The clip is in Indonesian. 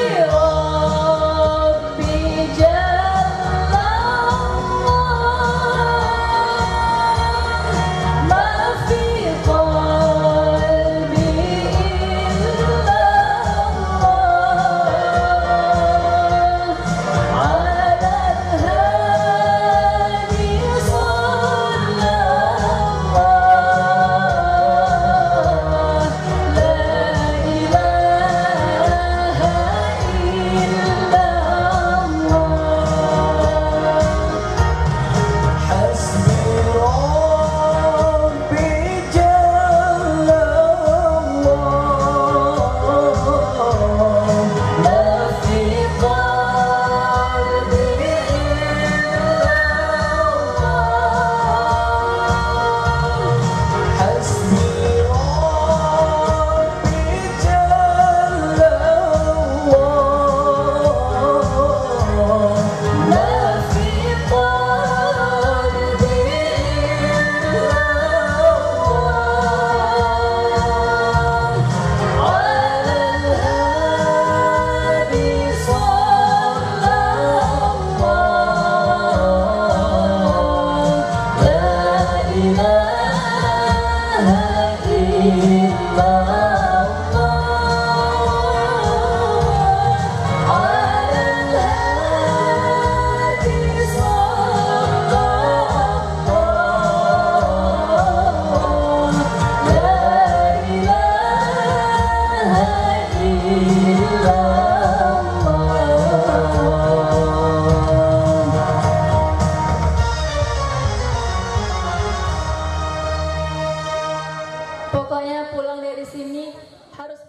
对哦 Pokoknya pulang dari sini harus